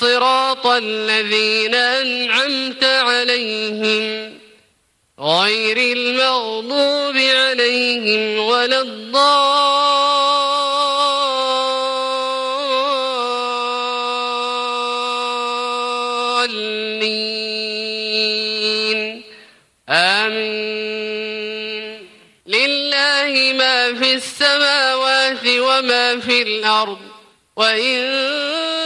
صراط الذين أنعمت عليهم غير المغضوب عليهم ولا الضالين. آمين. لله ما في السماوات وما في الأرض. وإن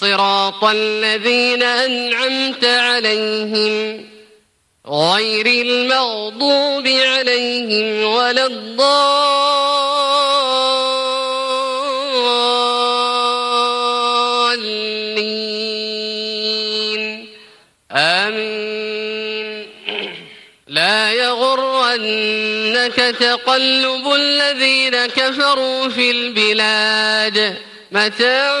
صراط الذين أنعمت عليهم غير المغضوب عليهم ولا الضالين. آمين. لا يغرنك تقلب الذين كفروا في البلاد. متاع